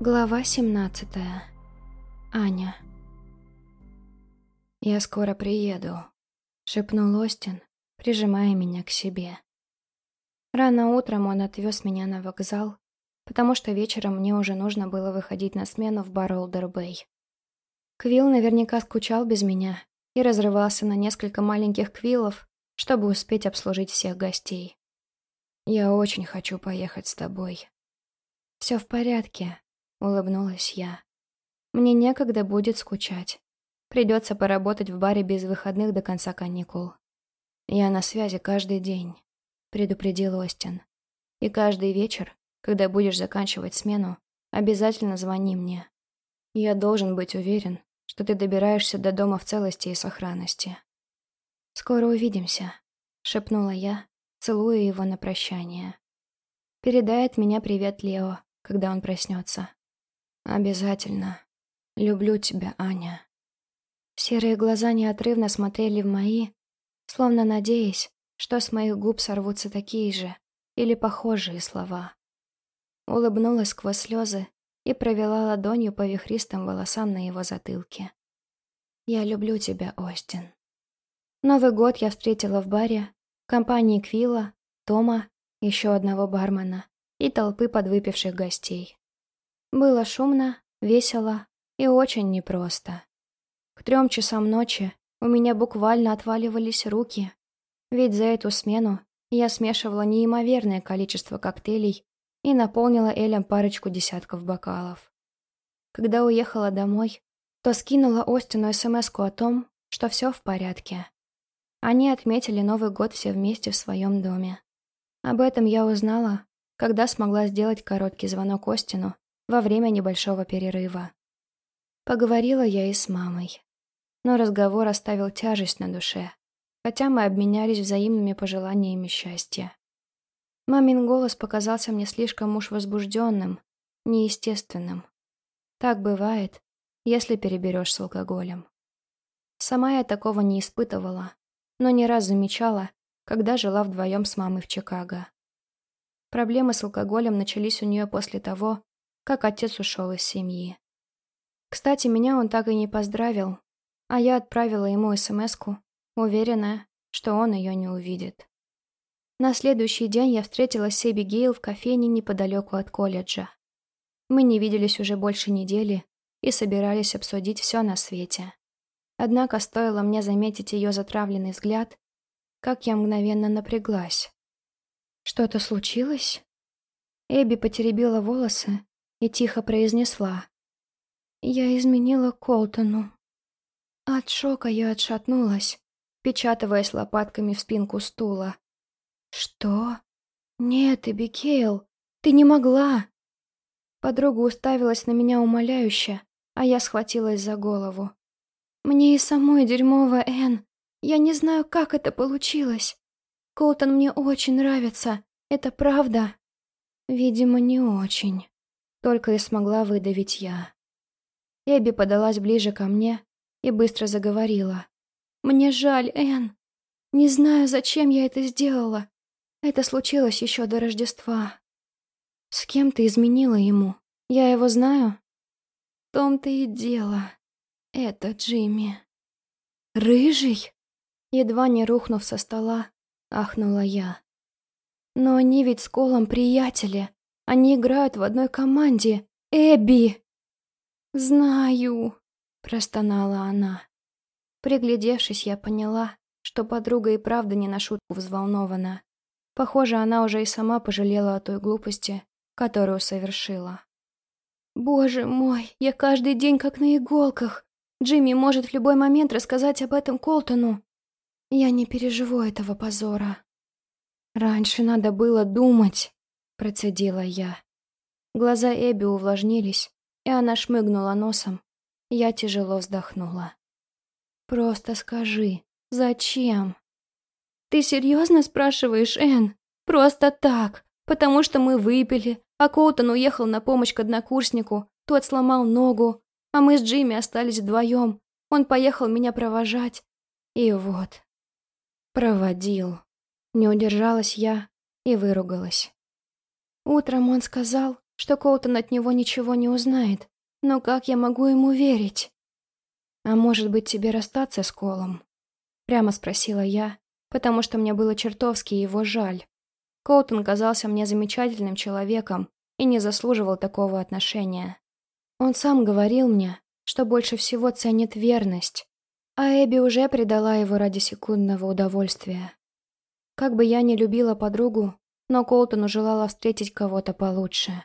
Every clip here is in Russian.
Глава 17. Аня. «Я скоро приеду», — шепнул Остин, прижимая меня к себе. Рано утром он отвез меня на вокзал, потому что вечером мне уже нужно было выходить на смену в бар Олдер-Бэй. Квилл наверняка скучал без меня и разрывался на несколько маленьких квиллов, чтобы успеть обслужить всех гостей. «Я очень хочу поехать с тобой». «Все в порядке», — улыбнулась я. «Мне некогда будет скучать. Придется поработать в баре без выходных до конца каникул. Я на связи каждый день», — предупредил Остин. «И каждый вечер, когда будешь заканчивать смену, обязательно звони мне. Я должен быть уверен, что ты добираешься до дома в целости и сохранности». «Скоро увидимся», — шепнула я, целуя его на прощание. «Передай от меня привет Лео, когда он проснется». «Обязательно. Люблю тебя, Аня». Серые глаза неотрывно смотрели в мои, словно надеясь, что с моих губ сорвутся такие же или похожие слова. Улыбнулась сквозь слезы и провела ладонью по вихристым волосам на его затылке. «Я люблю тебя, Остин». Новый год я встретила в баре, в компании Квилла, Тома, еще одного бармена и толпы подвыпивших гостей. Было шумно, весело и очень непросто. К трем часам ночи у меня буквально отваливались руки, ведь за эту смену я смешивала неимоверное количество коктейлей и наполнила Элем парочку десятков бокалов. Когда уехала домой, то скинула Остину смс о том, что все в порядке. Они отметили Новый год все вместе в своем доме. Об этом я узнала, когда смогла сделать короткий звонок Остину во время небольшого перерыва. Поговорила я и с мамой. Но разговор оставил тяжесть на душе, хотя мы обменялись взаимными пожеланиями счастья. Мамин голос показался мне слишком уж возбужденным, неестественным. Так бывает, если переберешь с алкоголем. Сама я такого не испытывала, но не раз замечала, когда жила вдвоем с мамой в Чикаго. Проблемы с алкоголем начались у нее после того, как отец ушел из семьи. Кстати, меня он так и не поздравил, а я отправила ему смс уверенная, что он ее не увидит. На следующий день я встретилась с Эбби Гейл в кофейне неподалеку от колледжа. Мы не виделись уже больше недели и собирались обсудить все на свете. Однако стоило мне заметить ее затравленный взгляд, как я мгновенно напряглась. «Что-то случилось?» Эбби потеребила волосы, и тихо произнесла. «Я изменила Колтону». От шока я отшатнулась, печатываясь лопатками в спинку стула. «Что? Нет, Эбикейл, ты не могла!» Подруга уставилась на меня умоляюще, а я схватилась за голову. «Мне и самой дерьмово, Энн. Я не знаю, как это получилось. Колтон мне очень нравится, это правда?» «Видимо, не очень». Только и смогла выдавить я. Эбби подалась ближе ко мне и быстро заговорила. «Мне жаль, Энн. Не знаю, зачем я это сделала. Это случилось еще до Рождества. С кем ты изменила ему? Я его знаю?» «В том-то и дело. Это Джимми». «Рыжий?» Едва не рухнув со стола, ахнула я. «Но они ведь с Колом приятели. Они играют в одной команде. Эбби!» «Знаю», — простонала она. Приглядевшись, я поняла, что подруга и правда не на шутку взволнована. Похоже, она уже и сама пожалела о той глупости, которую совершила. «Боже мой, я каждый день как на иголках. Джимми может в любой момент рассказать об этом Колтону. Я не переживу этого позора. Раньше надо было думать. Процедила я. Глаза Эбби увлажнились, и она шмыгнула носом. Я тяжело вздохнула. «Просто скажи, зачем?» «Ты серьезно спрашиваешь, Энн? Просто так, потому что мы выпили, а Коутон уехал на помощь к однокурснику, тот сломал ногу, а мы с Джимми остались вдвоем. Он поехал меня провожать. И вот. Проводил. Не удержалась я и выругалась. Утром он сказал, что Колтон от него ничего не узнает. Но как я могу ему верить? «А может быть, тебе расстаться с Колом?» Прямо спросила я, потому что мне было чертовски его жаль. Колтон казался мне замечательным человеком и не заслуживал такого отношения. Он сам говорил мне, что больше всего ценит верность, а Эбби уже предала его ради секундного удовольствия. Как бы я ни любила подругу, но Колтону желала встретить кого-то получше.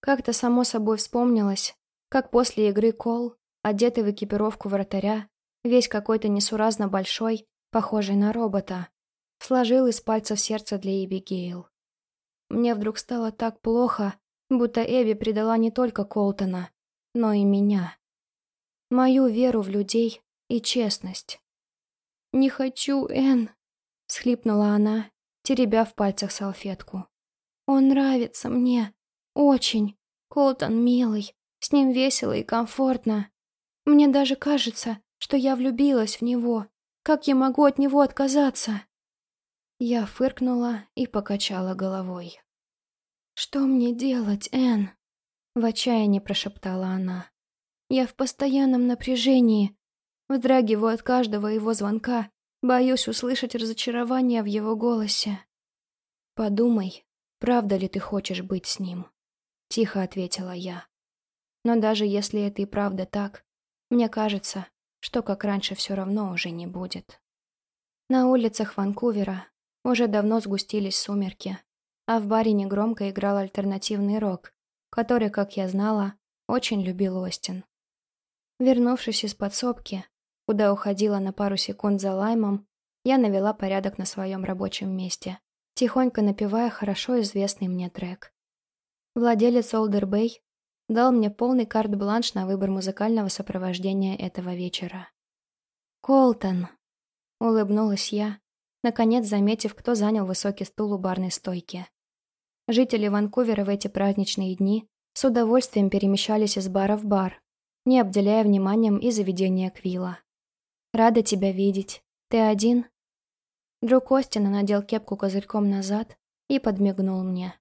Как-то само собой вспомнилось, как после игры Кол, одетый в экипировку вратаря, весь какой-то несуразно большой, похожий на робота, сложил из пальцев сердце для Эбигейл. Мне вдруг стало так плохо, будто Эбби предала не только Колтона, но и меня. Мою веру в людей и честность. «Не хочу, Энн», — схлипнула она, теребя в пальцах салфетку. «Он нравится мне. Очень. Колтон милый, с ним весело и комфортно. Мне даже кажется, что я влюбилась в него. Как я могу от него отказаться?» Я фыркнула и покачала головой. «Что мне делать, Энн?» В отчаянии прошептала она. «Я в постоянном напряжении. Вздрагиваю от каждого его звонка. Боюсь услышать разочарование в его голосе». «Подумай, правда ли ты хочешь быть с ним?» Тихо ответила я. «Но даже если это и правда так, мне кажется, что как раньше все равно уже не будет». На улицах Ванкувера уже давно сгустились сумерки, а в баре негромко играл альтернативный рок, который, как я знала, очень любил Остин. Вернувшись из подсобки, куда уходила на пару секунд за лаймом, я навела порядок на своем рабочем месте, тихонько напевая хорошо известный мне трек. Владелец Олдер Бэй дал мне полный карт-бланш на выбор музыкального сопровождения этого вечера. «Колтон!» — улыбнулась я, наконец заметив, кто занял высокий стул у барной стойки. Жители Ванкувера в эти праздничные дни с удовольствием перемещались из бара в бар, не обделяя вниманием и заведения Квилла. «Рада тебя видеть. Ты один?» Друг Остина надел кепку козырьком назад и подмигнул мне.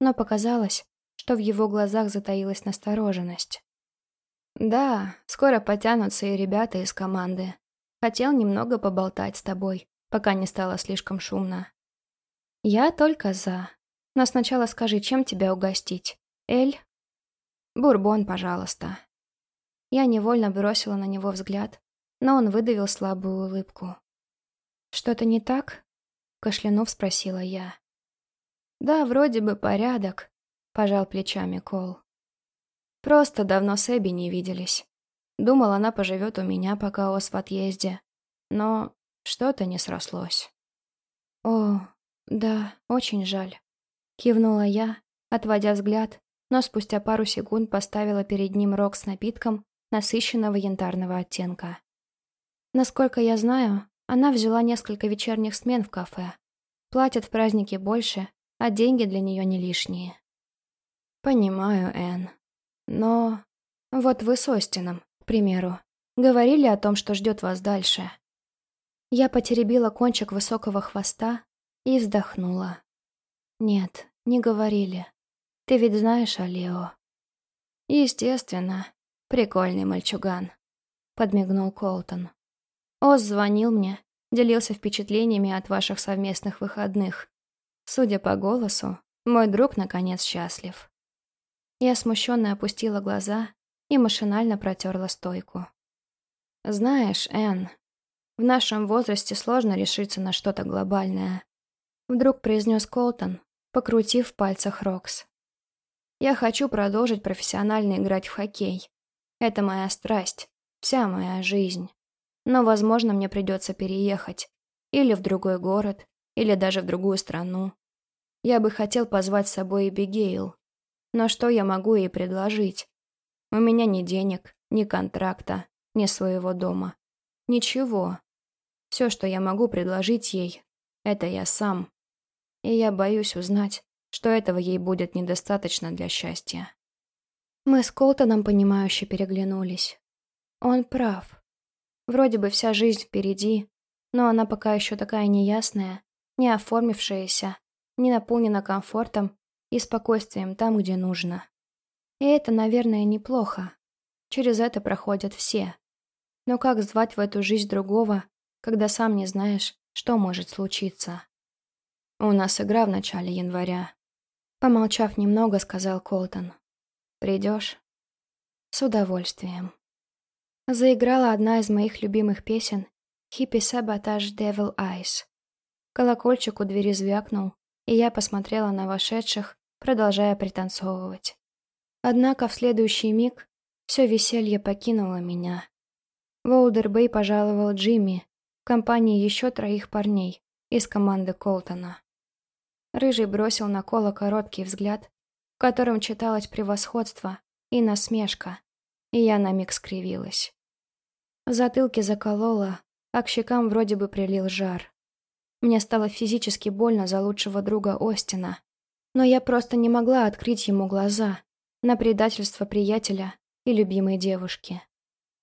Но показалось, что в его глазах затаилась настороженность. «Да, скоро потянутся и ребята из команды. Хотел немного поболтать с тобой, пока не стало слишком шумно. Я только за. Но сначала скажи, чем тебя угостить? Эль? Бурбон, пожалуйста. Я невольно бросила на него взгляд, но он выдавил слабую улыбку. «Что-то не так?» — кашлянув спросила я. «Да, вроде бы порядок», — пожал плечами Кол. «Просто давно с Эбби не виделись. Думал, она поживет у меня, пока Ос в отъезде. Но что-то не срослось. «О, да, очень жаль», — кивнула я, отводя взгляд, но спустя пару секунд поставила перед ним рог с напитком насыщенного янтарного оттенка. Насколько я знаю, она взяла несколько вечерних смен в кафе. Платят в празднике больше, а деньги для нее не лишние. Понимаю, Энн. Но... Вот вы с Остином, к примеру, говорили о том, что ждет вас дальше. Я потеребила кончик высокого хвоста и вздохнула. «Нет, не говорили. Ты ведь знаешь о Лео?» «Естественно. Прикольный мальчуган», — подмигнул Колтон. «Оз звонил мне, делился впечатлениями от ваших совместных выходных. Судя по голосу, мой друг наконец счастлив». Я смущенно опустила глаза и машинально протерла стойку. «Знаешь, Энн, в нашем возрасте сложно решиться на что-то глобальное. Вдруг произнес Колтон, покрутив в пальцах Рокс. Я хочу продолжить профессионально играть в хоккей. Это моя страсть, вся моя жизнь. Но, возможно, мне придется переехать. Или в другой город, или даже в другую страну. Я бы хотел позвать с собой Эбигейл. Но что я могу ей предложить? У меня ни денег, ни контракта, ни своего дома. Ничего. Все, что я могу предложить ей, это я сам. И я боюсь узнать, что этого ей будет недостаточно для счастья. Мы с Колтоном, понимающе переглянулись. Он прав. Вроде бы вся жизнь впереди, но она пока еще такая неясная, не оформившаяся, не наполнена комфортом и спокойствием там, где нужно. И это, наверное, неплохо. Через это проходят все. Но как звать в эту жизнь другого, когда сам не знаешь, что может случиться? У нас игра в начале января. Помолчав немного, сказал Колтон. Придешь? С удовольствием. Заиграла одна из моих любимых песен «Hippie Sabotage Devil Eyes». Колокольчик у двери звякнул, и я посмотрела на вошедших, продолжая пританцовывать. Однако в следующий миг все веселье покинуло меня. Волдербей пожаловал Джимми в компании еще троих парней из команды Колтона. Рыжий бросил на Кола короткий взгляд, в котором читалось превосходство и насмешка, и я на миг скривилась. В затылке заколола, а к щекам вроде бы прилил жар. Мне стало физически больно за лучшего друга Остина, но я просто не могла открыть ему глаза на предательство приятеля и любимой девушки.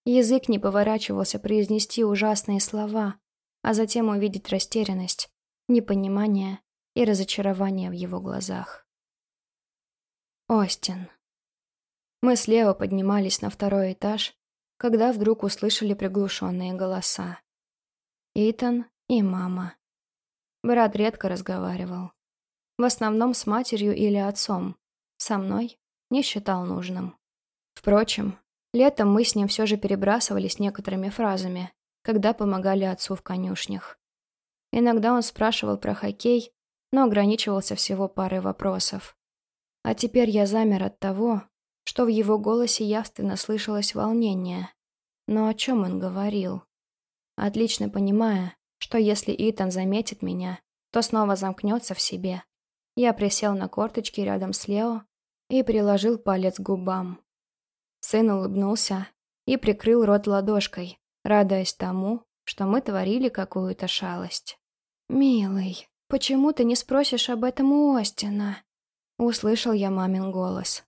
Язык не поворачивался произнести ужасные слова, а затем увидеть растерянность, непонимание и разочарование в его глазах. Остин. Мы слева поднимались на второй этаж, когда вдруг услышали приглушенные голоса. Итан и мама. Брат редко разговаривал. В основном с матерью или отцом. Со мной не считал нужным. Впрочем, летом мы с ним все же перебрасывались некоторыми фразами, когда помогали отцу в конюшнях. Иногда он спрашивал про хоккей, но ограничивался всего парой вопросов. А теперь я замер от того, что в его голосе явственно слышалось волнение. Но о чем он говорил? Отлично понимая, что если Итан заметит меня, то снова замкнется в себе. Я присел на корточки рядом с Лео и приложил палец к губам. Сын улыбнулся и прикрыл рот ладошкой, радуясь тому, что мы творили какую-то шалость. «Милый, почему ты не спросишь об этом у Остина?» Услышал я мамин голос.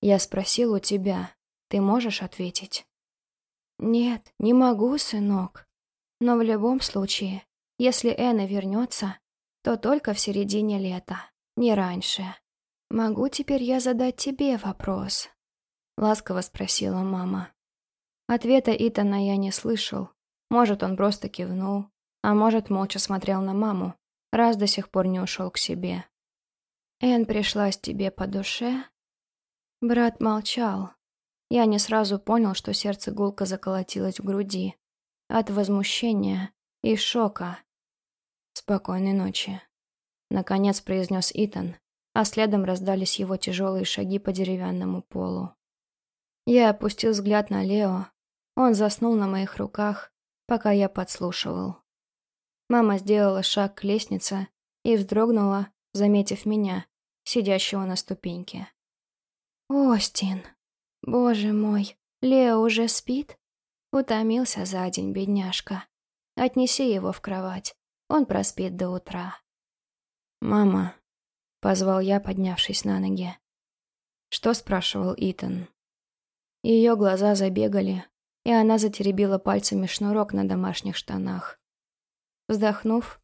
Я спросил у тебя. Ты можешь ответить? Нет, не могу, сынок. Но в любом случае, если Энна вернется, то только в середине лета, не раньше. Могу теперь я задать тебе вопрос? Ласково спросила мама. Ответа Итана я не слышал. Может, он просто кивнул, а может, молча смотрел на маму, раз до сих пор не ушел к себе. «Эн пришлась тебе по душе?» Брат молчал. Я не сразу понял, что сердце гулко заколотилось в груди. От возмущения и шока. «Спокойной ночи», — наконец произнес Итан, а следом раздались его тяжелые шаги по деревянному полу. Я опустил взгляд на Лео. Он заснул на моих руках, пока я подслушивал. Мама сделала шаг к лестнице и вздрогнула, заметив меня, сидящего на ступеньке. «Остин! Боже мой, Лео уже спит?» Утомился за день, бедняжка. Отнеси его в кровать, он проспит до утра. «Мама», — позвал я, поднявшись на ноги. «Что?» — спрашивал Итан. Ее глаза забегали, и она затеребила пальцами шнурок на домашних штанах. Вздохнув,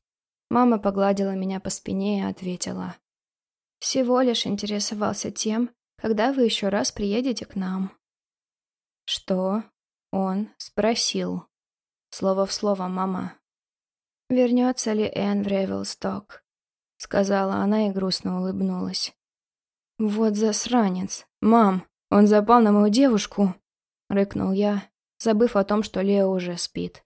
мама погладила меня по спине и ответила. «Всего лишь интересовался тем, когда вы еще раз приедете к нам?» «Что?» Он спросил. Слово в слово, мама. «Вернется ли Энн в Ревелсток?» Сказала она и грустно улыбнулась. «Вот засранец! Мам, он запал на мою девушку!» Рыкнул я, забыв о том, что Лео уже спит.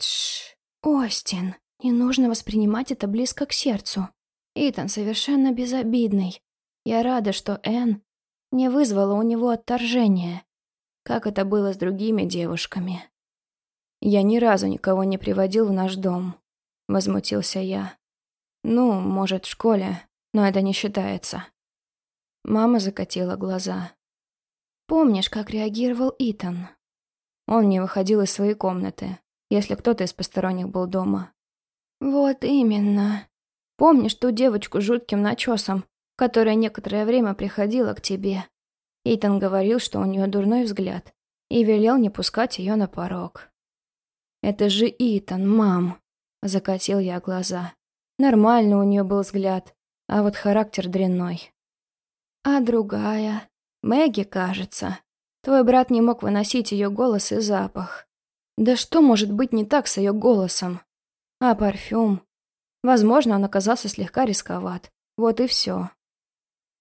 «Тш, Остин, не нужно воспринимать это близко к сердцу. Итан совершенно безобидный. Я рада, что Энн не вызвало у него отторжения, как это было с другими девушками. «Я ни разу никого не приводил в наш дом», — возмутился я. «Ну, может, в школе, но это не считается». Мама закатила глаза. «Помнишь, как реагировал Итан?» Он не выходил из своей комнаты, если кто-то из посторонних был дома. «Вот именно. Помнишь ту девочку с жутким начесом, которая некоторое время приходила к тебе. Итан говорил, что у нее дурной взгляд, и велел не пускать ее на порог. «Это же Итан, мам!» — закатил я глаза. Нормально у нее был взгляд, а вот характер дрянной. А другая, Мэгги, кажется. Твой брат не мог выносить ее голос и запах. Да что может быть не так с ее голосом? А парфюм? Возможно, он оказался слегка рисковат. Вот и все.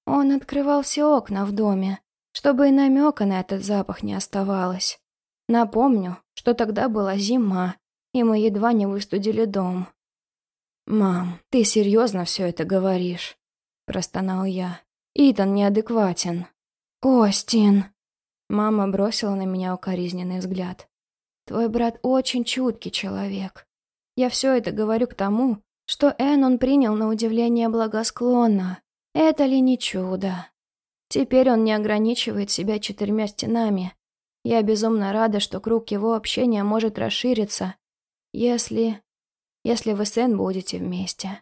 Он открывал все окна в доме, чтобы и намека на этот запах не оставалось. Напомню, что тогда была зима, и мы едва не выстудили дом. «Мам, ты серьезно все это говоришь?» – простонал я. «Итан неадекватен». «Остин!» Мама бросила на меня укоризненный взгляд. «Твой брат очень чуткий человек. Я все это говорю к тому, что Эн он принял на удивление благосклонно. Это ли не чудо? Теперь он не ограничивает себя четырьмя стенами. Я безумно рада, что круг его общения может расшириться, если... если вы с Эн будете вместе.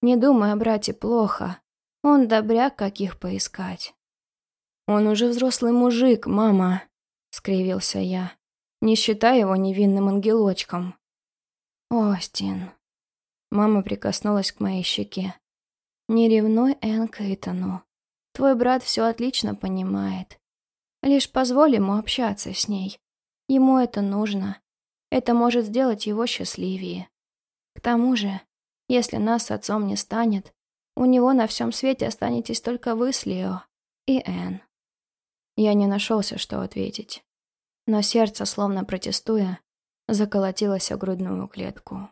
Не думай о брате плохо. Он добряк, каких поискать. «Он уже взрослый мужик, мама», — скривился я. «Не считай его невинным ангелочком». «Остин». Мама прикоснулась к моей щеке. «Не ревнуй Энн Кейтону. Твой брат все отлично понимает. Лишь позволь ему общаться с ней. Ему это нужно. Это может сделать его счастливее. К тому же, если нас с отцом не станет, у него на всем свете останетесь только вы с Лео и Энн. Я не нашелся, что ответить. Но сердце, словно протестуя, заколотилось о грудную клетку.